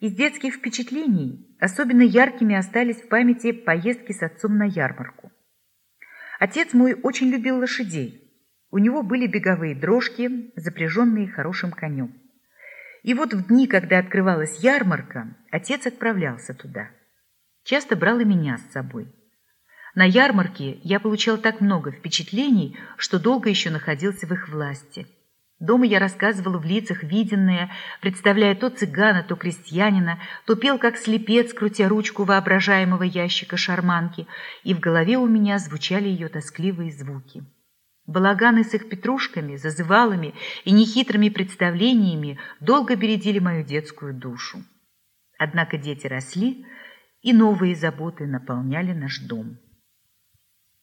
Из детских впечатлений особенно яркими остались в памяти поездки с отцом на ярмарку. Отец мой очень любил лошадей. У него были беговые дрожки, запряженные хорошим конем. И вот в дни, когда открывалась ярмарка, отец отправлялся туда. Часто брал и меня с собой. На ярмарке я получал так много впечатлений, что долго еще находился в их власти – Дома я рассказывала в лицах виденное, представляя то цыгана, то крестьянина, то пел как слепец, крутя ручку воображаемого ящика шарманки, и в голове у меня звучали ее тоскливые звуки. Балаганы с их петрушками, зазывалами и нехитрыми представлениями долго бередили мою детскую душу. Однако дети росли, и новые заботы наполняли наш дом.